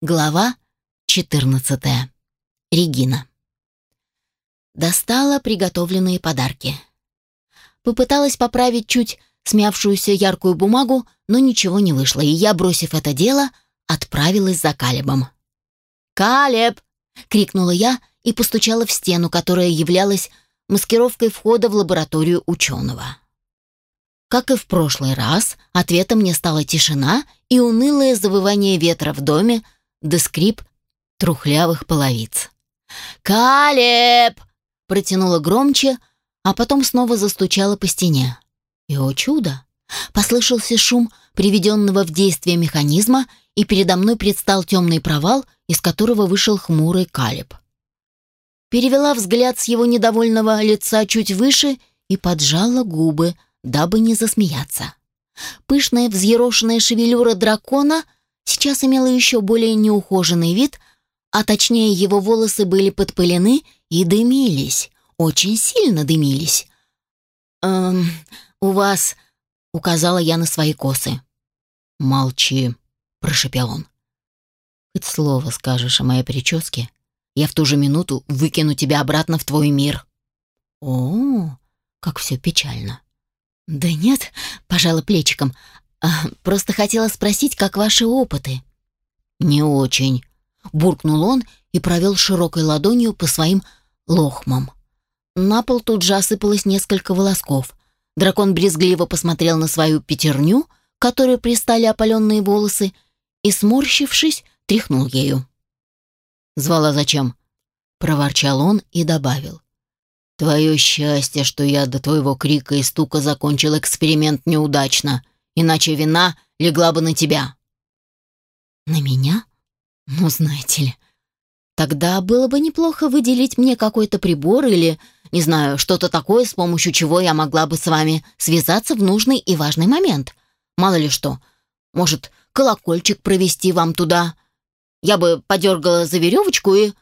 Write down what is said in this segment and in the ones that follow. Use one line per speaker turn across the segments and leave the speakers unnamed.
Глава 14. Регина. Достала приготовленные подарки. Попыталась поправить чуть смявшуюся яркую бумагу, но ничего не вышло, и я, бросив это дело, отправилась за Калебом. «Калеб!» — крикнула я и постучала в стену, которая являлась маскировкой входа в лабораторию ученого. Как и в прошлый раз, ответом мне стала тишина и унылое завывание ветра в доме, да скрип трухлявых половиц. «Калеб!» — протянула громче, а потом снова застучала по стене. И, о чудо! Послышался шум приведенного в действие механизма, и передо мной предстал темный провал, из которого вышел хмурый Калеб. Перевела взгляд с его недовольного лица чуть выше и поджала губы, дабы не засмеяться. Пышная взъерошенная шевелюра дракона — сейчас имела еще более неухоженный вид, а точнее его волосы были подпылены и дымились, очень сильно дымились. «Эм, у вас...» — указала я на свои косы. «Молчи», — прошепел он. «Хоть слово скажешь о моей прическе, я в ту же минуту выкину тебя обратно в твой мир». «О, как все печально». «Да нет», — пожала плечиком, просто хотела спросить, как ваши опыты?» «Не очень», — буркнул он и провел широкой ладонью по своим лохмам. На пол тут же осыпалось несколько волосков. Дракон брезгливо посмотрел на свою пятерню, которой пристали опаленные волосы, и, сморщившись, тряхнул ею. «Звала зачем?» — проворчал он и добавил. «Твое счастье, что я до твоего крика и стука закончил эксперимент неудачно иначе вина легла бы на тебя». «На меня? Ну, знаете ли. Тогда было бы неплохо выделить мне какой-то прибор или, не знаю, что-то такое, с помощью чего я могла бы с вами связаться в нужный и важный момент. Мало ли что. Может, колокольчик провести вам туда. Я бы подергала за веревочку и...»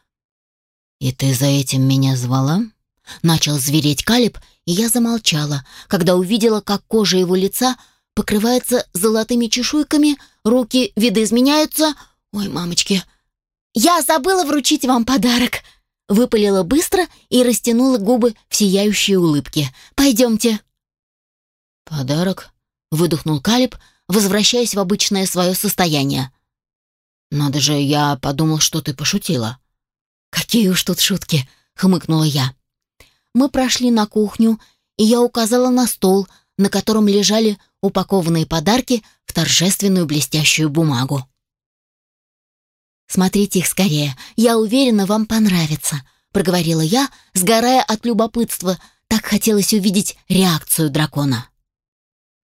«И ты за этим меня звала?» Начал звереть Калиб, и я замолчала, когда увидела, как кожа его лица покрывается золотыми чешуйками, руки видоизменяются. Ой, мамочки, я забыла вручить вам подарок. Выпалила быстро и растянула губы в сияющие улыбки. Пойдемте. Подарок? Выдохнул Калиб, возвращаясь в обычное свое состояние. Надо же, я подумал, что ты пошутила. Какие уж тут шутки, хмыкнула я. Мы прошли на кухню, и я указала на стол, на котором лежали упакованные подарки в торжественную блестящую бумагу. «Смотрите их скорее, я уверена, вам понравится», — проговорила я, сгорая от любопытства. Так хотелось увидеть реакцию дракона.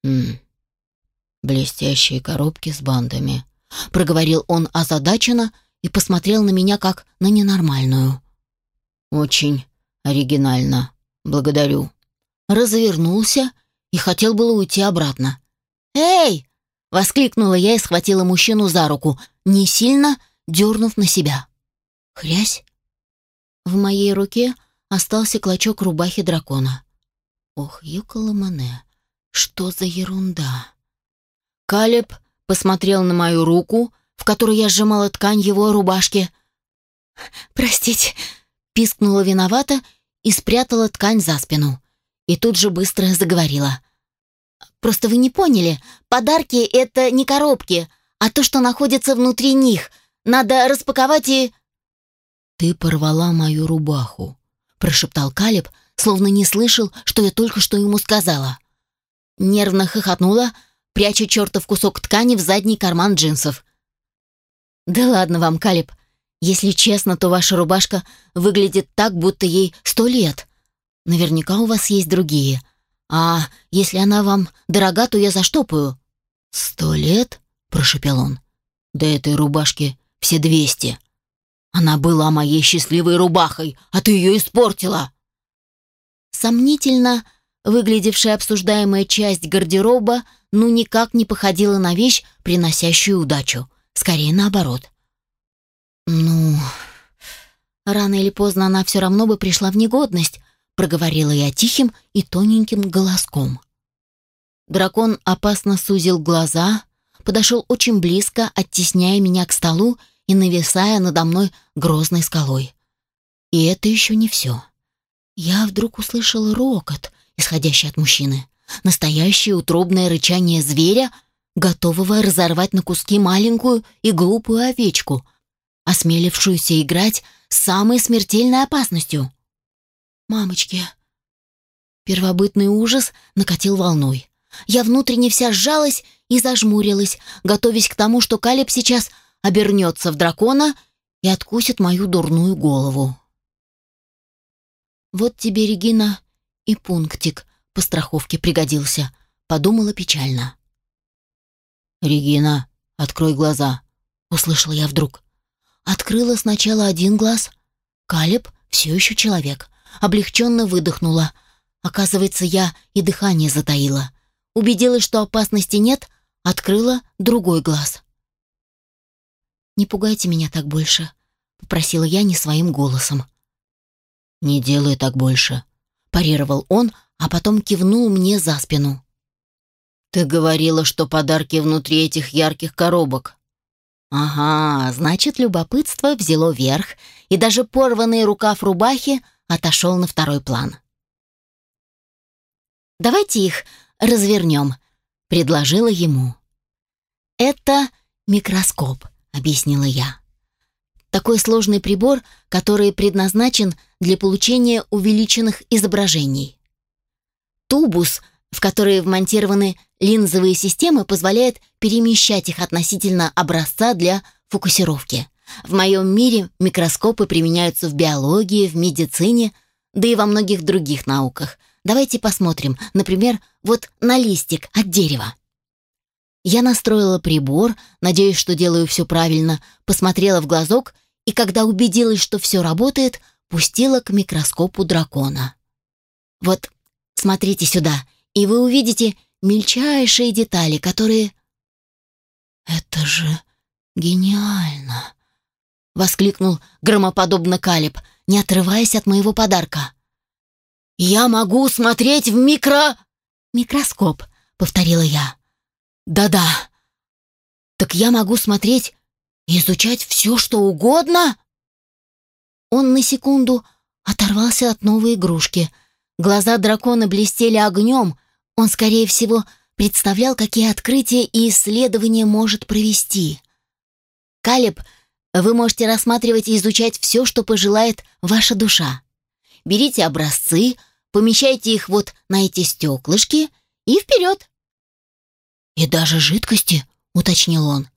«Хм, блестящие коробки с бандами», — проговорил он озадаченно и посмотрел на меня как на ненормальную. «Очень оригинально. Благодарю». Развернулся и хотел было уйти обратно. «Эй!» — воскликнула я и схватила мужчину за руку, не сильно дернув на себя. Хрясь! В моей руке остался клочок рубахи дракона. Ох, Юкаламане, что за ерунда! Калеб посмотрел на мою руку, в которой я сжимала ткань его рубашки. «Простите», — пискнула виновата и спрятала ткань за спину. И тут же быстро заговорила. Просто вы не поняли. Подарки — это не коробки, а то, что находится внутри них. Надо распаковать и...» «Ты порвала мою рубаху», — прошептал Калиб, словно не слышал, что я только что ему сказала. Нервно хохотнула, пряча чертов кусок ткани в задний карман джинсов. «Да ладно вам, Калиб. Если честно, то ваша рубашка выглядит так, будто ей сто лет. Наверняка у вас есть другие. «А если она вам дорога, то я заштопаю». «Сто лет?» — прошепел он. «Да этой рубашки все двести. Она была моей счастливой рубахой, а ты ее испортила». Сомнительно выглядевшая обсуждаемая часть гардероба ну никак не походила на вещь, приносящую удачу. Скорее наоборот. «Ну...» Рано или поздно она все равно бы пришла в негодность, проговорила я тихим и тоненьким голоском. Дракон опасно сузил глаза, подошел очень близко, оттесняя меня к столу и нависая надо мной грозной скалой. И это еще не все. Я вдруг услышал рокот, исходящий от мужчины. Настоящее утробное рычание зверя, готового разорвать на куски маленькую и глупую овечку, осмелившуюся играть с самой смертельной опасностью. «Мамочки!» Первобытный ужас накатил волной. Я внутренне вся сжалась и зажмурилась, готовясь к тому, что Калеб сейчас обернется в дракона и откусит мою дурную голову. «Вот тебе, Регина, и пунктик по страховке пригодился», — подумала печально.
«Регина, открой глаза», — услышала я вдруг.
Открыла сначала один глаз. Калеб все еще человек. Облегченно выдохнула. Оказывается, я и дыхание затаила. Убедилась, что опасности нет, открыла другой глаз. «Не пугайте меня так больше», — попросила я не своим голосом.
«Не делай так больше», — парировал он, а потом кивнул мне за спину. «Ты говорила, что подарки внутри этих ярких коробок».
«Ага, значит, любопытство взяло верх, и даже порванный рукав рубахи отошел на второй план». «Давайте их развернем», — предложила ему. «Это микроскоп», — объяснила я. Такой сложный прибор, который предназначен для получения увеличенных изображений. Тубус — в которые вмонтированы линзовые системы, позволяет перемещать их относительно образца для фокусировки. В моем мире микроскопы применяются в биологии, в медицине, да и во многих других науках. Давайте посмотрим, например, вот на листик от дерева. Я настроила прибор, надеясь, что делаю все правильно, посмотрела в глазок и, когда убедилась, что все работает, пустила к микроскопу дракона. Вот, смотрите сюда, и вы увидите мельчайшие детали, которые... «Это же гениально!» — воскликнул громоподобно Калиб, не отрываясь от моего подарка. «Я могу смотреть в микро...» «Микроскоп», — повторила я. «Да-да. Так я могу смотреть и изучать все, что угодно?» Он на секунду оторвался от новой игрушки. Глаза дракона блестели огнем, он, скорее всего, представлял, какие открытия и исследования может провести. Калеб, вы можете рассматривать и изучать все, что пожелает ваша душа. Берите образцы, помещайте их вот на эти стеклышки и вперед. «И даже жидкости», — уточнил он.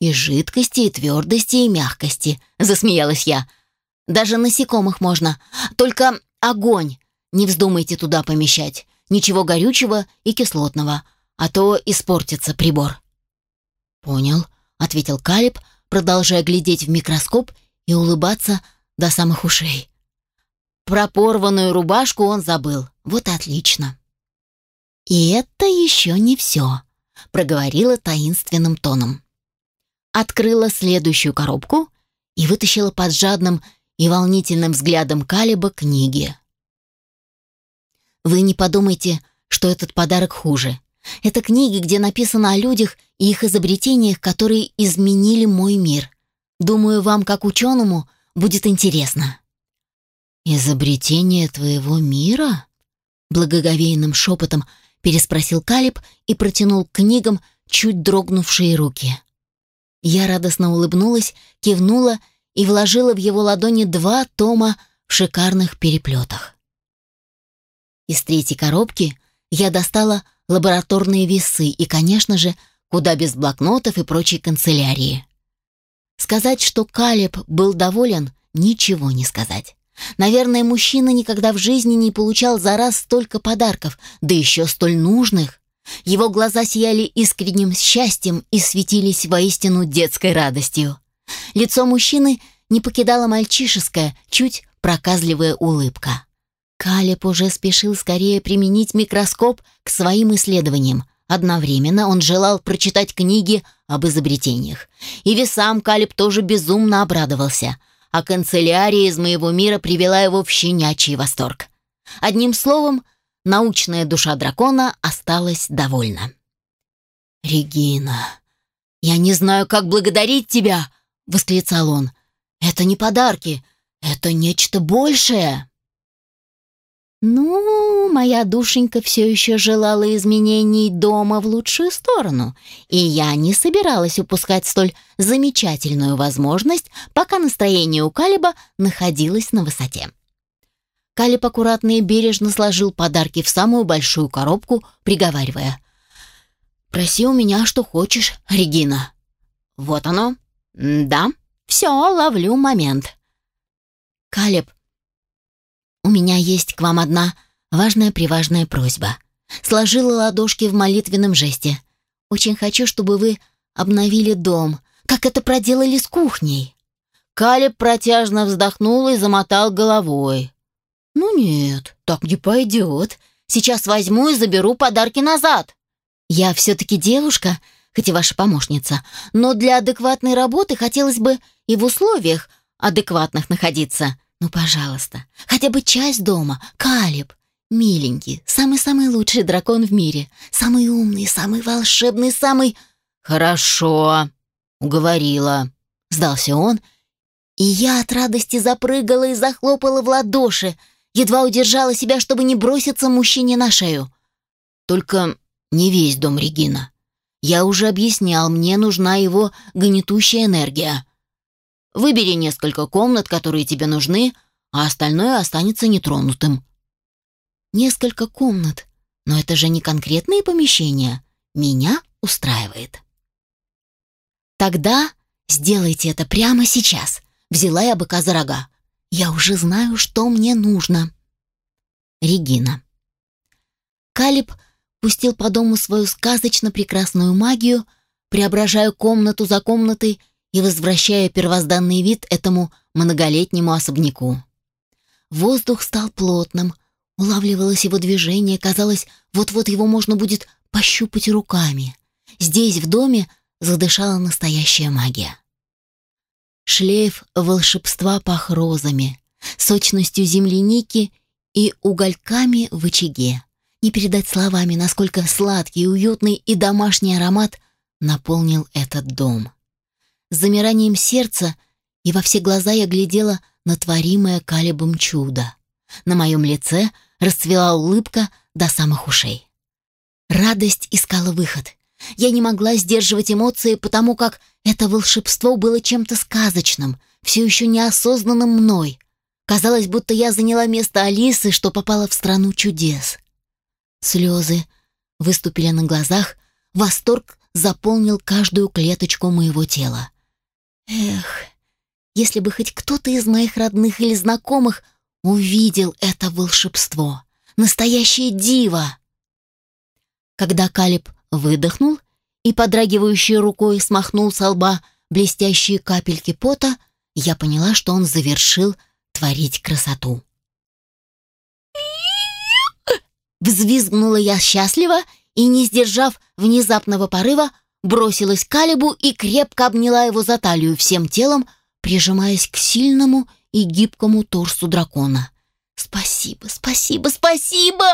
«И жидкости, и твердости, и мягкости», — засмеялась я. «Даже насекомых можно. Только огонь не вздумайте туда помещать ничего горючего и кислотного, а то испортится прибор».
«Понял», — ответил Калиб, продолжая глядеть в микроскоп и улыбаться до самых ушей.
Про порванную рубашку он забыл. Вот отлично. «И это еще не все», — проговорила таинственным тоном. Открыла следующую коробку и вытащила под жадным и волнительным взглядом Калиба книги. Вы не подумайте, что этот подарок хуже. Это книги, где написано о людях и их изобретениях, которые изменили мой мир. Думаю, вам, как ученому, будет интересно».
«Изобретение твоего мира?» Благоговейным шепотом переспросил Калиб и протянул к книгам чуть дрогнувшие руки.
Я радостно улыбнулась, кивнула и вложила в его ладони два тома в шикарных переплетах. Из третьей коробки я достала лабораторные весы и, конечно же, куда без блокнотов и прочей канцелярии. Сказать, что Калеб был доволен, ничего не сказать. Наверное, мужчина никогда в жизни не получал за раз столько подарков, да еще столь нужных. Его глаза сияли искренним счастьем и светились воистину детской радостью. Лицо мужчины не покидала мальчишеская, чуть проказливая улыбка. Калеб уже спешил скорее применить микроскоп к своим исследованиям. Одновременно он желал прочитать книги об изобретениях. И весам Калеб тоже безумно обрадовался, а канцелярия из моего мира привела его в щенячий восторг. Одним словом, научная душа дракона осталась довольна.
«Регина, я не знаю, как благодарить тебя!»
восклицал он. «Это не подарки, это нечто большее!» Ну, моя душенька все еще желала изменений дома в лучшую сторону, и я не собиралась упускать столь замечательную возможность, пока настроение у Калиба находилось на высоте. Калиб аккуратно и бережно сложил подарки в самую большую коробку, приговаривая. «Проси у меня, что хочешь, Регина». «Вот оно. Да, все, ловлю момент». «Калиб, у меня есть к вам одна важная-приважная просьба». Сложила ладошки в молитвенном жесте. «Очень хочу, чтобы вы обновили дом, как это проделали с кухней».
Калиб протяжно вздохнул и замотал головой.
«Ну нет, так не пойдет. Сейчас возьму и заберу подарки назад. Я все-таки девушка, хоть и ваша помощница, но для адекватной работы хотелось бы и в условиях адекватных находиться. Ну, пожалуйста, хотя бы часть дома. Калиб, миленький, самый-самый лучший дракон в мире, самый умный, самый волшебный, самый...»
«Хорошо, уговорила», — сдался он, и я от радости запрыгала и захлопала в ладоши, едва удержала себя, чтобы не броситься мужчине на шею. Только не весь дом Регина. Я уже объяснял, мне нужна его гнетущая энергия. Выбери несколько комнат, которые тебе нужны, а остальное останется нетронутым.
Несколько комнат, но это же не конкретные помещения. Меня устраивает. Тогда сделайте это прямо сейчас. Взяла я быка за рога. Я уже знаю, что мне нужно. Регина. Калиб пустил по дому свою сказочно прекрасную магию, преображая комнату за комнатой и возвращая первозданный вид этому многолетнему особняку. Воздух стал плотным, улавливалось его движение, казалось, вот-вот его можно будет пощупать руками. Здесь, в доме, задышала настоящая магия. Шлейф волшебства пах розами, сочностью земляники и угольками в очаге. Не передать словами, насколько сладкий, уютный и домашний аромат наполнил этот дом. С замиранием сердца и во все глаза я глядела на творимое Калибом чудо. На моем лице расцвела улыбка до самых ушей. Радость искала выход. Я не могла сдерживать эмоции, потому как это волшебство было чем-то сказочным, все еще неосознанным мной. Казалось, будто я заняла место Алисы, что попала в страну чудес. Слезы выступили на глазах, восторг заполнил каждую клеточку моего тела. Эх, если бы хоть кто-то из моих родных или знакомых увидел это волшебство, настоящее диво. Когда Калиб выдохнул и подрагивающей рукой смахнул со лба блестящие капельки пота, я поняла, что он завершил творить красоту. Взвизгнула я счастливо и, не сдержав внезапного порыва, бросилась к Калибу и крепко обняла его за талию всем телом, прижимаясь к сильному и гибкому торсу дракона. «Спасибо, спасибо, спасибо!»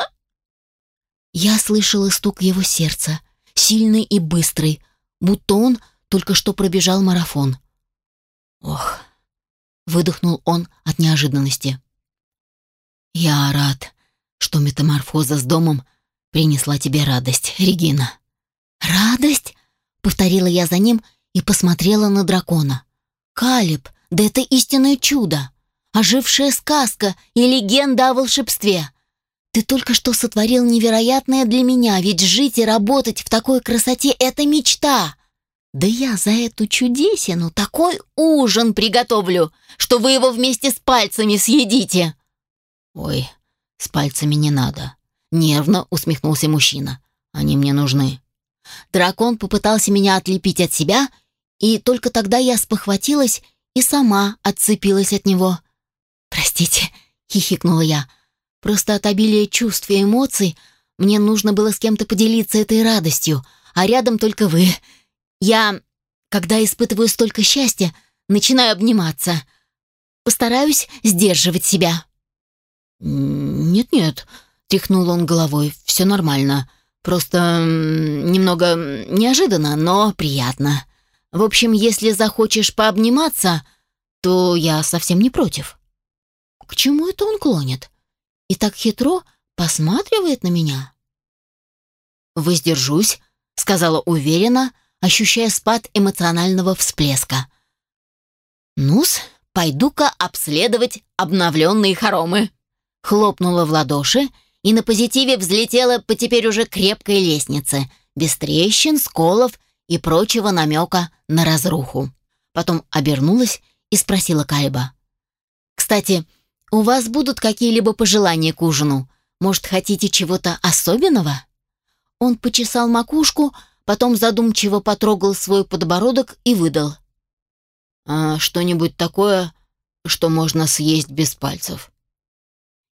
Я слышала стук его сердца, сильный и быстрый, будто он только что пробежал марафон. «Ох!» — выдохнул он от неожиданности. «Я рад, что метаморфоза с домом принесла тебе радость, Регина». «Радость?» — повторила я за ним и посмотрела на дракона. «Калиб, да это истинное чудо! Ожившая сказка и легенда о волшебстве!» Ты только что сотворил невероятное для меня, ведь жить и работать в такой красоте — это мечта. Да я за эту чудесину такой ужин приготовлю, что вы его вместе с пальцами съедите.
Ой, с пальцами не надо. Нервно усмехнулся мужчина. Они мне нужны.
Дракон попытался меня отлепить от себя, и только тогда я спохватилась и сама отцепилась от него. «Простите», — хихикнула я, — Просто от обилия чувств и эмоций мне нужно было с кем-то поделиться этой радостью, а рядом только вы. Я, когда испытываю столько счастья, начинаю обниматься. Постараюсь сдерживать себя.
«Нет-нет», — тряхнул он головой, — «все нормально. Просто немного неожиданно, но приятно.
В общем, если захочешь пообниматься, то я совсем не против. К чему это он клонит? И так хитро посматривает на меня. «Воздержусь», — сказала уверенно, ощущая спад эмоционального всплеска. «Ну-с, пойду-ка обследовать обновленные хоромы». Хлопнула в ладоши и на позитиве взлетела по теперь уже крепкой лестнице, без трещин, сколов и прочего намека на разруху. Потом обернулась и спросила Кальба. «Кстати, у вас будут какие-либо пожелания к ужину? Может, хотите чего-то особенного?» Он почесал макушку, потом задумчиво потрогал свой подбородок и выдал. «А что-нибудь такое, что можно съесть без пальцев?»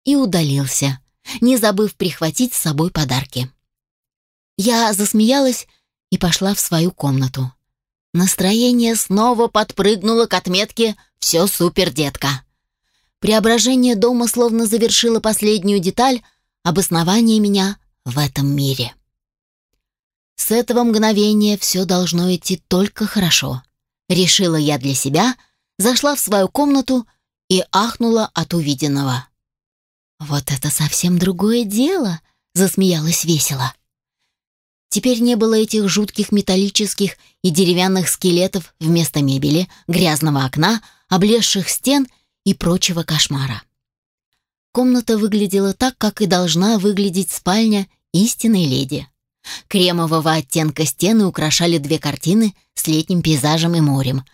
И удалился, не забыв прихватить с собой подарки. Я засмеялась и пошла в свою комнату. Настроение снова подпрыгнуло к отметке «Все супер, детка». Преображение дома словно завершило последнюю деталь обоснования меня в этом мире. С этого мгновения все должно идти только хорошо. Решила я для себя, зашла в свою комнату и ахнула от увиденного. «Вот это совсем другое дело!» — засмеялась весело. Теперь не было этих жутких металлических и деревянных скелетов вместо мебели, грязного окна, облезших стен и прочего кошмара. Комната выглядела так, как и должна выглядеть спальня истинной леди. Кремового оттенка стены украшали две картины с летним пейзажем и морем.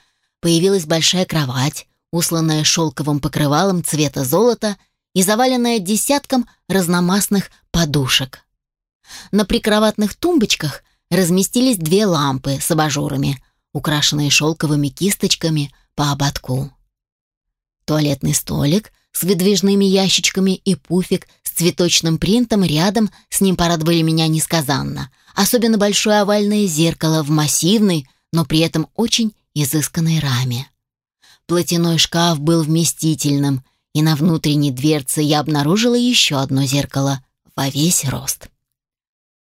Появилась большая кровать, усланная шелковым покрывалом цвета золота и заваленная десятком разномастных подушек. На прикроватных тумбочках разместились две лампы с абажурами, украшенные шелковыми кисточками по ободку. Туалетный столик с выдвижными ящичками и пуфик с цветочным принтом рядом с ним порадовали меня несказанно. Особенно большое овальное зеркало в массивной, но при этом очень изысканной раме. Платяной шкаф был вместительным, и на внутренней дверце я обнаружила еще одно зеркало во весь рост.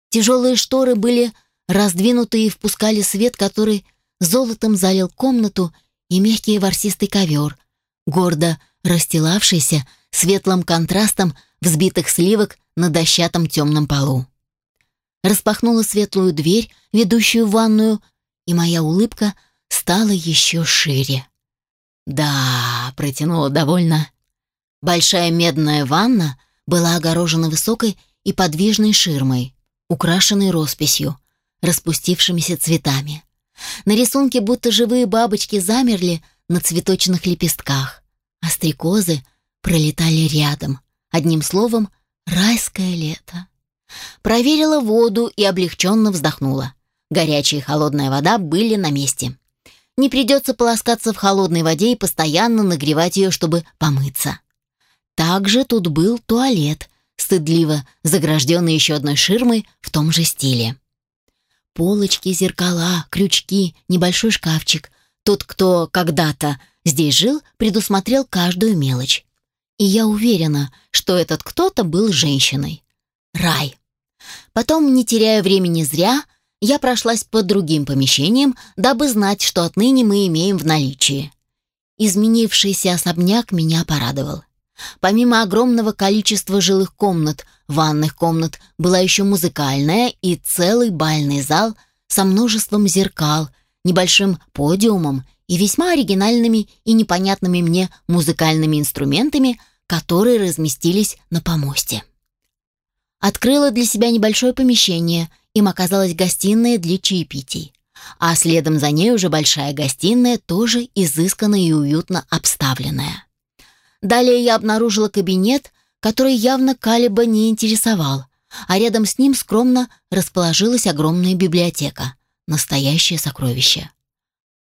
Тяжелые шторы были раздвинуты и впускали свет, который золотом залил комнату и мягкий ворсистый ковер, гордо расстилавшийся светлым контрастом взбитых сливок на дощатом темном полу. Распахнула светлую дверь, ведущую в ванную, и моя улыбка стала еще шире. «Да», — протянула довольно. Большая медная ванна была огорожена высокой и подвижной ширмой, украшенной росписью, распустившимися цветами. На рисунке будто живые бабочки замерли на цветочных лепестках, а стрекозы пролетали рядом. Одним словом, райское лето. Проверила воду и облегченно вздохнула. Горячая и холодная вода были на месте. Не придется полоскаться в холодной воде и постоянно нагревать ее, чтобы помыться. Также тут был туалет, стыдливо загражденный еще одной ширмой в том же стиле. Полочки, зеркала, крючки, небольшой шкафчик. Тот, кто когда-то здесь жил, предусмотрел каждую мелочь. И я уверена, что этот кто-то был женщиной. Рай. Потом, не теряя времени зря, я прошлась по другим помещениям, дабы знать, что отныне мы имеем в наличии. Изменившийся особняк меня порадовал. Помимо огромного количества жилых комнат, ванных комнат, была еще музыкальная и целый бальный зал со множеством зеркал, небольшим подиумом и весьма оригинальными и непонятными мне музыкальными инструментами, которые разместились на помосте. Открыла для себя небольшое помещение, им оказалась гостиная для чаепитий. А следом за ней уже большая гостиная, тоже изысканно и уютно обставленная. Далее я обнаружила кабинет, который явно Калиба не интересовал, а рядом с ним скромно расположилась огромная библиотека. Настоящее сокровище.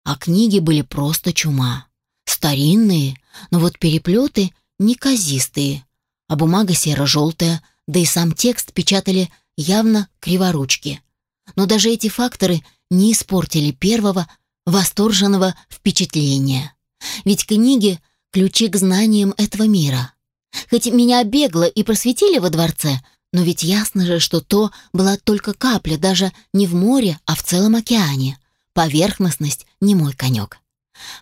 А книги были просто чума. Старинные, но вот переплеты неказистые, а бумага серо-желтая, да и сам текст печатали явно криворучки. Но даже эти факторы не испортили первого восторженного впечатления. Ведь книги — ключи к знаниям этого мира. Хоть меня бегло и просветили во дворце, но ведь ясно же, что то была только капля, даже не в море, а в целом океане. поверхностность не мой конек.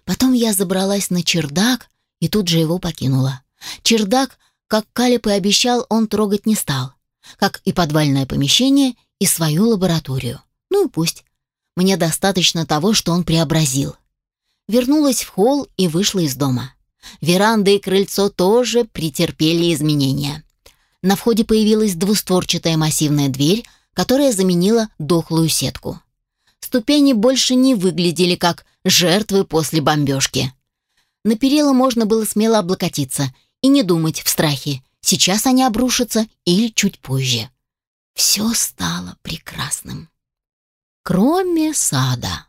Потом я забралась на чердак и тут же его покинула. Чердак, как Калиб и обещал, он трогать не стал, как и подвальное помещение и свою лабораторию. Ну и пусть. Мне достаточно того, что он преобразил. Вернулась в холл и вышла из дома. Веранда и крыльцо тоже претерпели изменения. На входе появилась двустворчатая массивная дверь, которая заменила дохлую сетку. Ступени больше не выглядели как жертвы после бомбежки. На перила можно было смело облокотиться и не думать в страхе, сейчас они обрушатся или чуть позже. Все стало прекрасным. Кроме сада.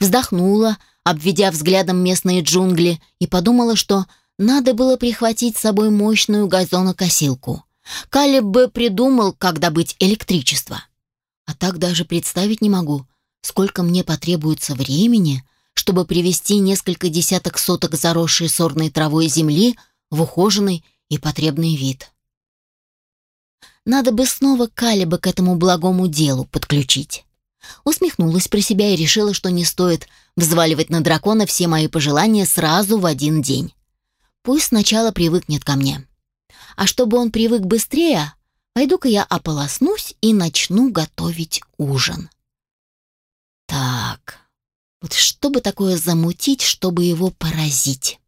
Вздохнула, обведя взглядом местные джунгли, и подумала, что надо было прихватить с собой мощную газонокосилку. Калиб бы придумал, как добыть электричество. А так даже представить не могу, сколько мне потребуется времени, чтобы привести несколько десяток соток заросшей сорной травой земли в ухоженный и потребный вид. Надо бы снова Калиба к этому благому делу подключить. Усмехнулась про себя и решила, что не стоит взваливать на дракона все мои пожелания сразу в один день. Пусть сначала привыкнет ко мне. А чтобы он привык быстрее, пойду-ка я ополоснусь и начну готовить ужин. Так, вот что бы такое замутить, чтобы его поразить?